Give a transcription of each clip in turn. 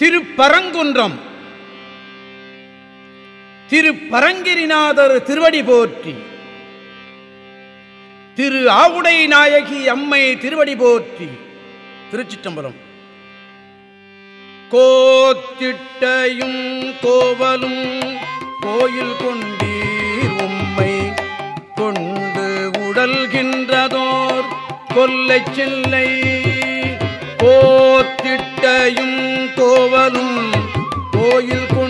திருப்பரங்குன்றம். திருப்பரங்கிரிநாதர் திருவடி போற்றி. திரு ஆவுடை நாயகி அம்மை திருவடி போற்றி. திருச்சிட்டம்பரம் கோத்திட்டையும் கோவலும் கோயில் கொண்டீர் உம்மை கொண்டு உடல்கின்றதோர் கொல்லை செல்லை. கோத்திட்ட கோத்திட்டையும் கோவலும் கோயில் கொண்டு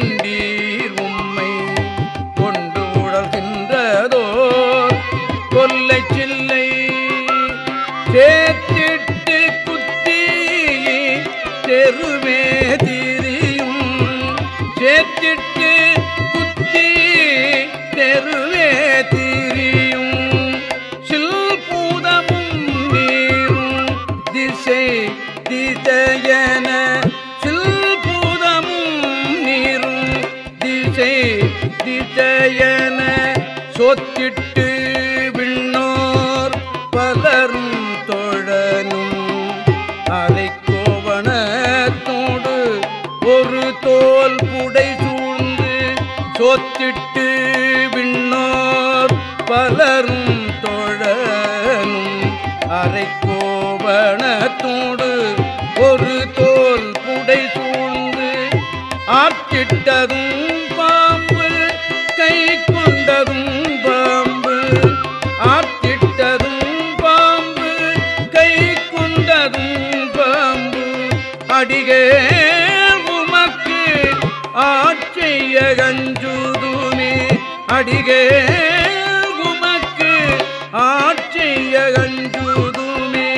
போத்திட்டு விண்ணோர் பலரும் தொழனும். கோவணத்தோடு ஒரு தோல் புடை சூழ்ந்து சோத்திட்டு விண்ணோர் பலரும் தொழனும். அரைக்கோவணத்தோடு ஒரு தோல் புடை சூழ்ந்து ஆற்றிட்டதும் அடிகே உமக்கு ஆட்சிய அஞ்சுதுமே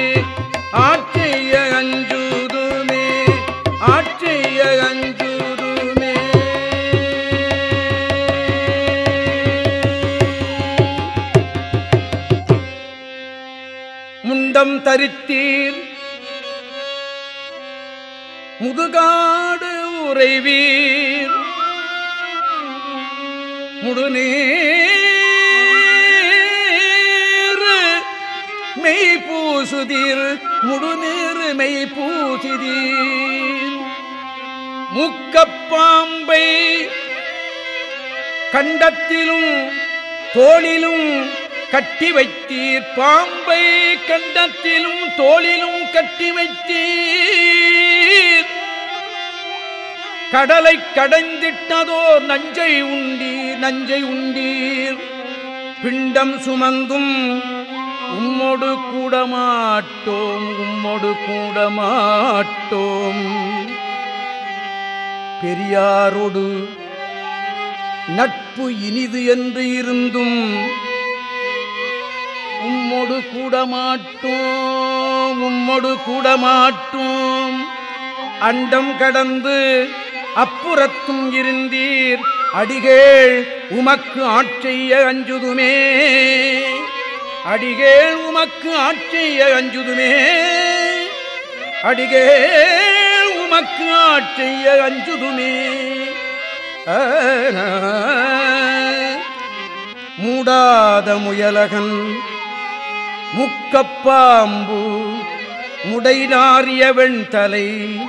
ஆட்சிய அஞ்சுதுமே ஆட்சிய அஞ்சுதுமே முண்டம் தரித்தீர் முதுகாடு உறைவீர். முடுநீர் மெய் பூசுதீர் முடுநீர் மெய் பூசுதீர். முக்கப்பாம்பை கண்டத்திலும் தோளிலும் கட்டி வைத்தீர். பாம்பை கண்டத்திலும் தோளிலும் கட்டி வைத்தீர். கடலை கடைந்திட்டதோ நஞ்சை உண்டீர் நஞ்சை உண்டீர். பிண்டம் சுமந்தும் உம்மொடு கூடமாட்டோம் உம்மொடு கூடமாட்டோம். பெரியாரோடு நட்பு இனிது என்று இருந்தும் உம்மொடு கூடமாட்டோம் உம்மொடு கூடமாட்டோம். அண்டம் கடந்து அப்புறத்தும் இருந்தீர். அடிகேள் உமக்கு ஆட்செய்ய அஞ்சுதுமே. அடிகேள் உமக்கு ஆட்செய்ய அஞ்சுதுமே. அடிகேள் உமக்கு ஆட்செய்ய அஞ்சுதுமே. மூடாத முயலகன் முக்கப்பாம்பு முடைநாரிய வெண்தலை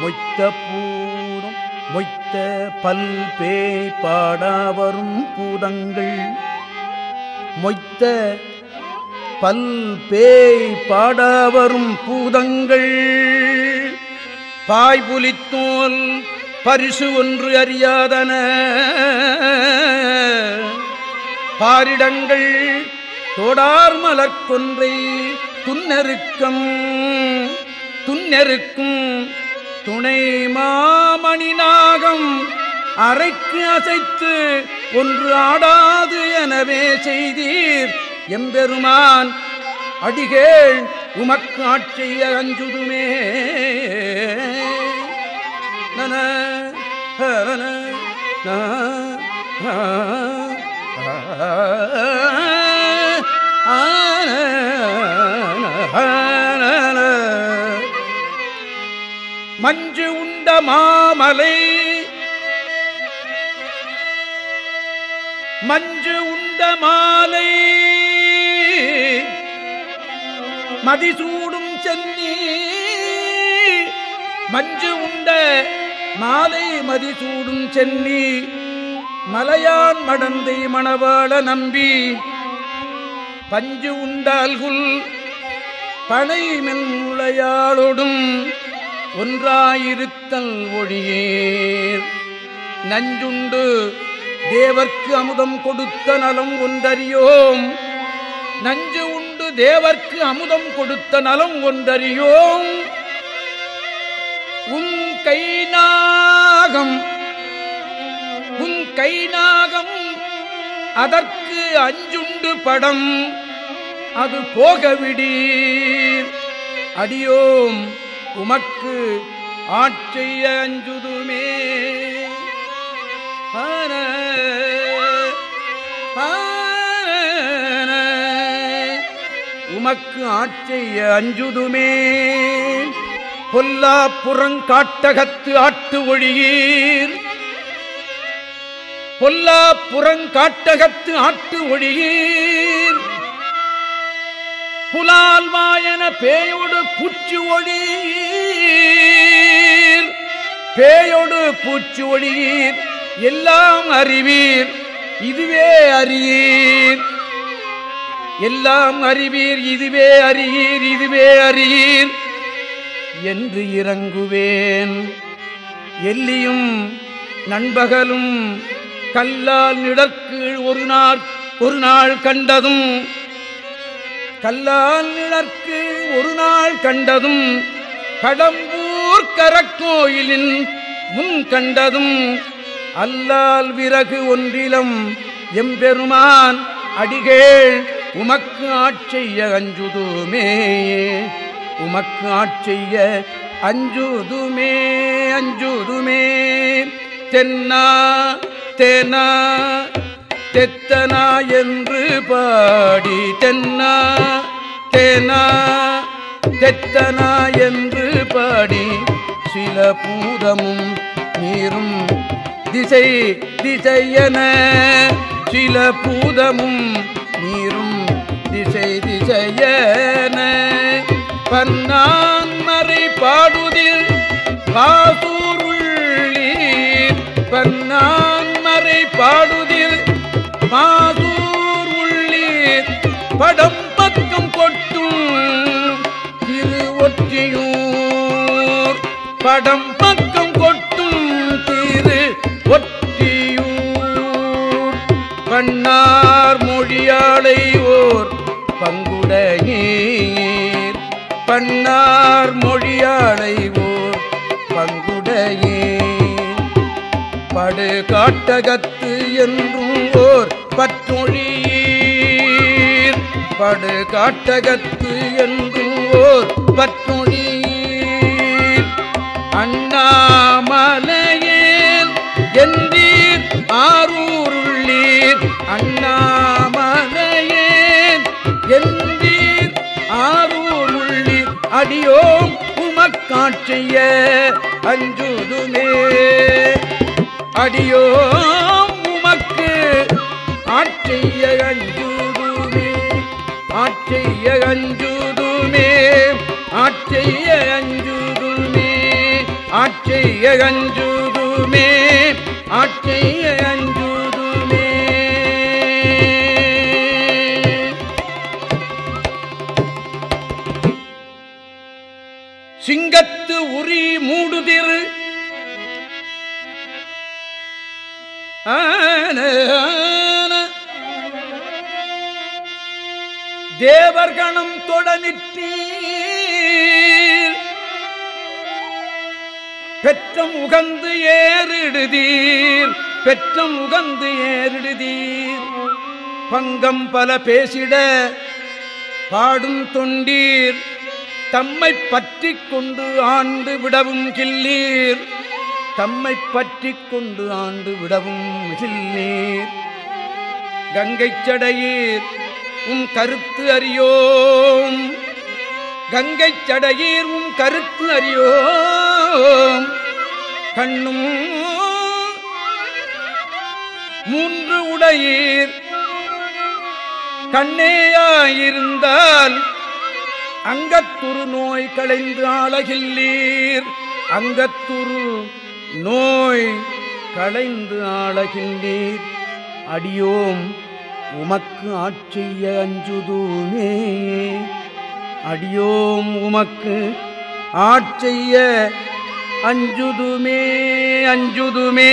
மொய்த்த பூ மொய்த்த பல் பேய் பாடாவரும் பூதங்கள். மொய்த்த பல் பேய் பாடாவரும் பூதங்கள். பாய்புலித்தோல் பரிசு ஒன்று அறியாதன. பாரிடங்கள் தோடார் மலர்கொன்றை துன்னெருக்கம் துன்னெருக்கும் துணை மாமணி நாகம் அரைக்கு அசைத்து ஒன்று ஆடாது எனவே செய்தீர். எம்பெருமான் அடிகேள் உமக்கு ஆட்சிய அஞ்சுதுமே. நன ஹரன மஞ்சு உண்ட மாமலை. மஞ்சு உண்ட மாலை. மதிசூடும் சென்னி. மஞ்சு உண்ட மாலை மதிசூடும் சென்னி. மலையான் மடந்தை மணவாள நம்பி. பஞ்சு உண்டால்குள் பனை மென் மென்முளையாளொடும் ஒன்றாயிருத்தல் ஒழியேர். நஞ்சுண்டு தேவர்க்கு அமுதம் கொடுத்த நலம் ஒன்றறியோம். நஞ்சு உண்டு தேவர்க்கு அமுதம் கொடுத்த நலம் ஒன்றறியோம். உன் கை நாகம் உன் கை நாகம் அதற்கு அஞ்சுண்டு படம். அது போகவிடீர். அடியோம் உமக்கு ஆட்செய்ய அஞ்சுதுமே. உமக்கு ஆட்சிய அஞ்சுதுமே. பொல்லா புறங்காட்டகத்து ஆட்டு ஒழியீர். பொல்லா புறங்காட்டகத்து ஆட்டு ஒழியீர். புலால் வாயன பேயோடு பூச்சி ஒழியீர். பேயோடு பூச்சி ஒழியீர். எல்லாம் அறிவீர். இதுவே அறியீர். எல்லாம் அறிவீர். இதுவே அறியீர். இதுவே அறியீர். என்று இறங்குவேன். எல்லியும் நண்பகலும் கல்லால் நிழற்கீழ் ஒரு நாள் ஒரு நாள் கண்டதும் கல்லால் நிழற்கு ஒரு நாள் கண்டதும் கடம்பூர் கரக்கோயிலின் முன் கண்டதும் அல்லால் விறகு ஒன்றிலும் எம்பெருமான் அடிகேள் உமக்கு ஆட்செய்ய அஞ்சுதுமே உமக்கு ஆட்செய்ய அஞ்சுதுமே அஞ்சுதுமே. தென்னா தெனா தெத்தனா என்று பாடி தென்னா தேனா தெத்தனா என்று பாடி சில பூதமும் நீரும் திசை திசையன சில பூதமும் நீரும் திசை திசையன. பன்னான் மறை பாடுதில் பாசூருள்ளீர் காட்டகத்து என்றும் ஓர் பற்றொழியீர். படு காட்டகத்து என்றும் ஓர் பற்றொழியீர். அண்ணாமலையேல் எந்தீர் ஆரூருள்ளீர் அண்ணாமலையேல் ஆரூர் உள்ளீர். அடியோம் உமக்காட்சிய அஞ்சுதுமே. அடியோ உமக்கு ஆற்றிய அஞ்சுதுமே ஆற்றிய அஞ்சுதுமே ஆற்றிய அஞ்சுதுமே ஆற்றிய அஞ்சுதுமே ஆற்றிய அஞ்சு தேவர்கணம் தொடனிட்டீர். பெற்றம் உகந்து ஏறிடுதீர். பெற்றம் உகந்து ஏறிடுதீர். பங்கம் பல பேசிட பாடும் தொண்டீர். தம்மை பற்றி கொண்டு ஆண்டு விடவும் கில்லீர் தம்மை பற்றி கொண்டு ஆண்டு விடவும் கில்லீர் கங்கைச் சடையீர். உம் கருத்து அறியோம். கங்கைச் சடையீர் உம் கருத்து அறியோம். கண்ணும் மூன்று உடையீர். கண்ணேயாயிருந்தால் அங்கத்துரு நோய் களைந்து ஆளகில்லீர். அங்கத்துரு நோய் களைந்து ஆளகின்றீர் அடியோம் உமக்கு ஆட்சிய அஞ்சுதுமே. அடியோம் உமக்கு ஆட்சிய அஞ்சுதுமே அஞ்சுதுமே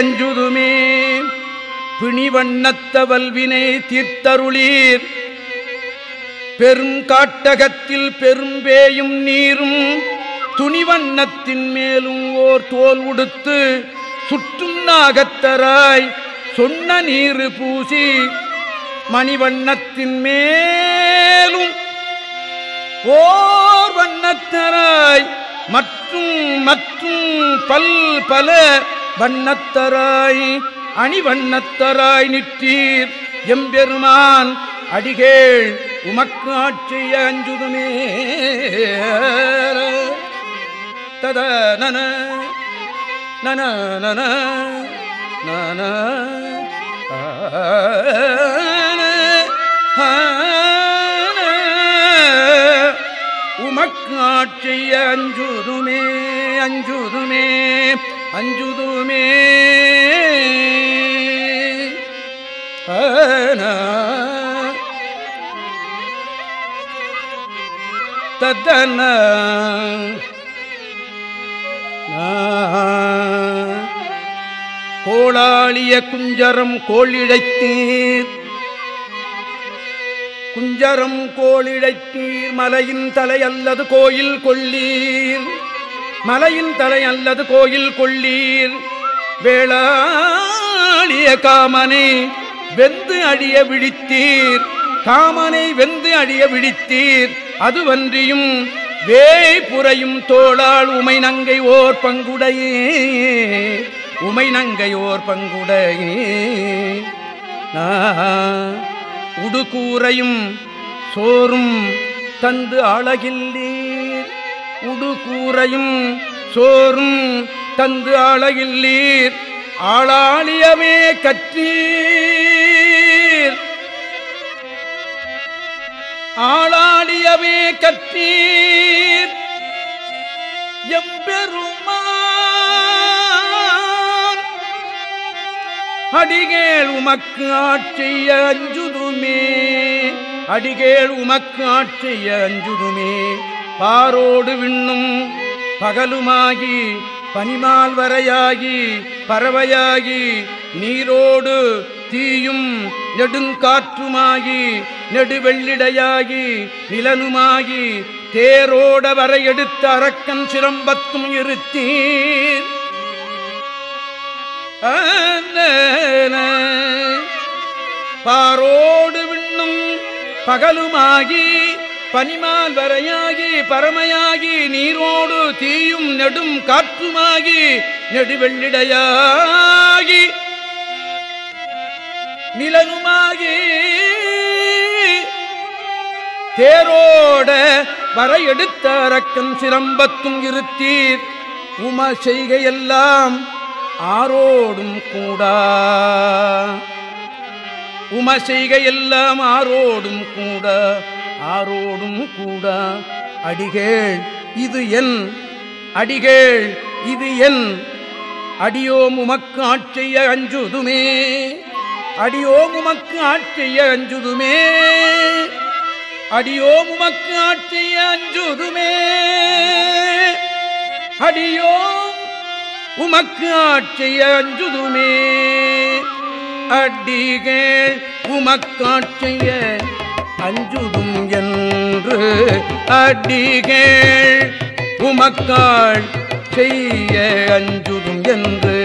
அஞ்சுதுமே. பிணிவண்ணத்தவல்வினை தீர்த்தருளீர். பெரும் காட்டகத்தில் பெரும்பேயும் நீரும் துணிவண்ணத்தின் மேலும் ஓர் தோல் உடுத்து சுற்றும் நாகத்தராய் சொன்ன நீரு பூசி மணிவண்ணத்தின் மேலும் ஓர் வண்ணத்தராய் மற்றும் மற்றும் பல் பல வண்ணத்தராய் அணிவண்ணத்தராய் நிற்றீர். எம்பெருமான் அடிகேள் உமக்கு ஆட்சிய அஞ்சுதுமே. தத நன நன நன நன. உமக்கு ஆட்சிய அஞ்சுதுமே அஞ்சுதுமே அஞ்சுதுமே தத்தன கோளாளிய குஞ்சரம் கோளிழைத்தீர் குஞ்சரம் கோளிழைத்தீர் மலையின் தலை அல்லது கோயில் கொள்ளீர். மலையின் தலை அல்லது கோயில் கொள்ளீர். வேளாளிய காமனை வெந்து அழிய விழித்தீர். காமனை வெந்து அழிய விழித்தீர். அதுவன்றியும் வேய் புறையும் தோளால் உமை நங்கை ஓர் பங்குடையே. உமை நங்கை ஓர் பங்குடையே. உடுகூரையும் சோறும் தந்து அழகில்லீர். உடுகூரையும் சோறும் தந்து அழகில்லீர். ஆளாளியமே கற்றீர். ஆளாளியமே கற்றீர். எம்பெருமா அடிகேள் உமக்கு ஆட்சிய அஞ்சுதுமே. அடிகேள் உமக்கு ஆட்சிய அஞ்சுதுமே. பாரோடு விண்ணும் பகலுமாகி பனிமால் வரையாகி பறவையாகி நீரோடு தீயும் நெடுங்காற்றுமாகி நெடுவெள்ளிடையாகி நிலனுமாகி தேரோட வரை எடுத்த அரக்கன் சிரம்பத்தும் இருத்தீர். பாரோடு விண்ணும் பகலுமாகி பனிமால் வரையாகி பரமையாகி நீரோடு தீயும் நெடும் காற்றுமாகி நெடுவெள்ளிடையாகி நிலனுமாகி தேரோட வர எடுத்த அரக்கன் சிரம்பத்தும் இருத்தீர். உமா செய்கையெல்லாம் ஆரோடும் கூடா. உம செய்கையெல்லாம் ஆரோடும் கூட. ஆரோடும் கூட. அடிகேள் இது என். அடிகேள் இது என். அடியோம் உமக்கு ஆட்சிய அஞ்சுதுமே. அடியோம் உமக்கு ஆட்சிய அஞ்சுதுமே. அடியோம் உமக்கு ஆட்சிய அஞ்சுதுமே. அடியோம் உமக்கு ஆட்சிய அஞ்சுதுமே. அடிகள் உமக்காட்சிய அஞ்சுதும் என்று அடிகள் உமக்காள் செய்ய அஞ்சுதும் என்று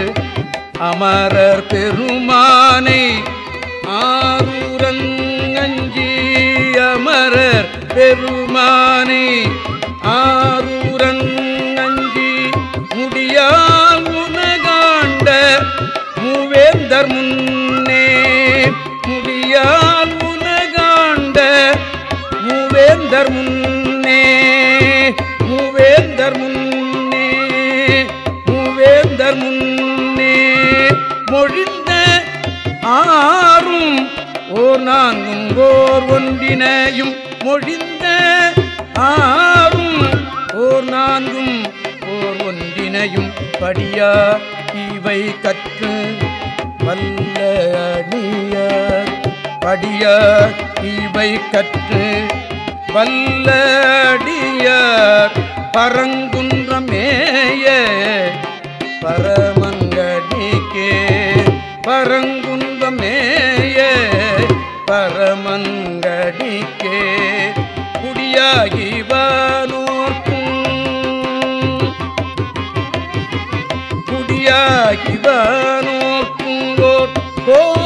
அமரர் பெருமானை ஆரூரங்கஞ்சி அமரர் பெருமானை ஆரூரங்கஞ்சி மூவேந்தர் முன்னே முடியால் உலகாண்ட மூவேந்தர் முன்னே மூவேந்தர் முன்னே மூவேந்தர் முன்னே. மொழிந்த ஆறும் ஓர் நான்கும் ஓர் ஒன்றினையும் மொழிந்த ஆறும் ஓர் நான்கும் ஓர் ஒன்றினையும் படியா இவை கற்று வல்ல அடியார் படியா இவை கற்று. வல்லடியார் பரங்குன்றமேய. பரமங்கடிக்கே பரங்குன்றமேய. பரமங்கடிக்கே குடியாகி வானோர்க்கும் குடியாகி வானோர்க்குங்கோர் Oh.